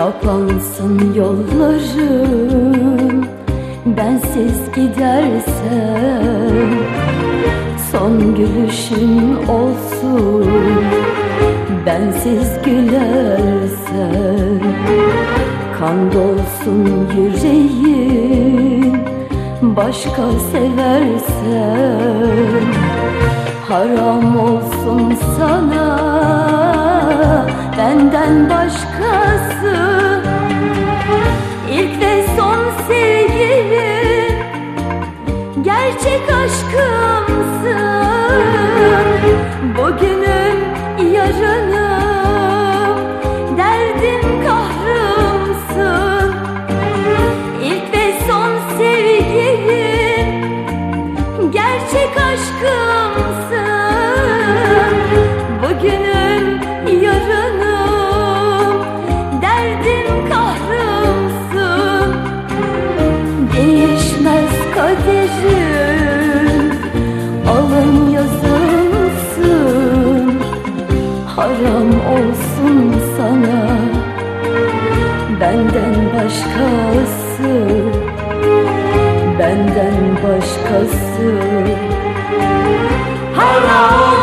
Kapansın yollarım Bensiz gidersen Son gülüşün olsun. Bensiz gülersen Kan dolsun yüreğin Başka seversen Haram olsun sana. Benden başkası Bugünüm yarınım Haram olsun sana. Benden başkası Benden başkası. Haram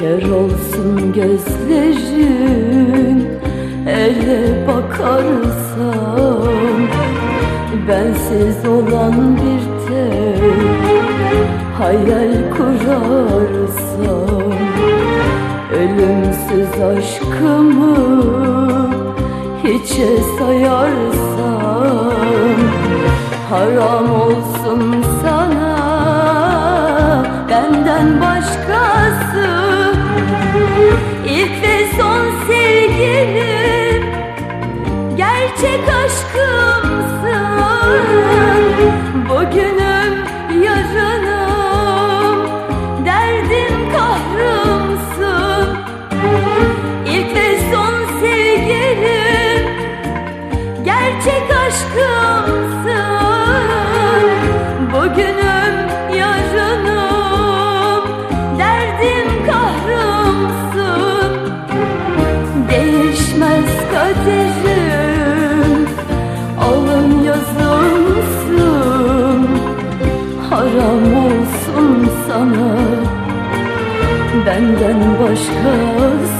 Kör olsun gözlerim Ele bakarsam Bensiz olan bir tek Hayal kurarsam Ölümsüz aşkımı Hiçe sayarsam Haram olsun sana Benden başkası Benden başkası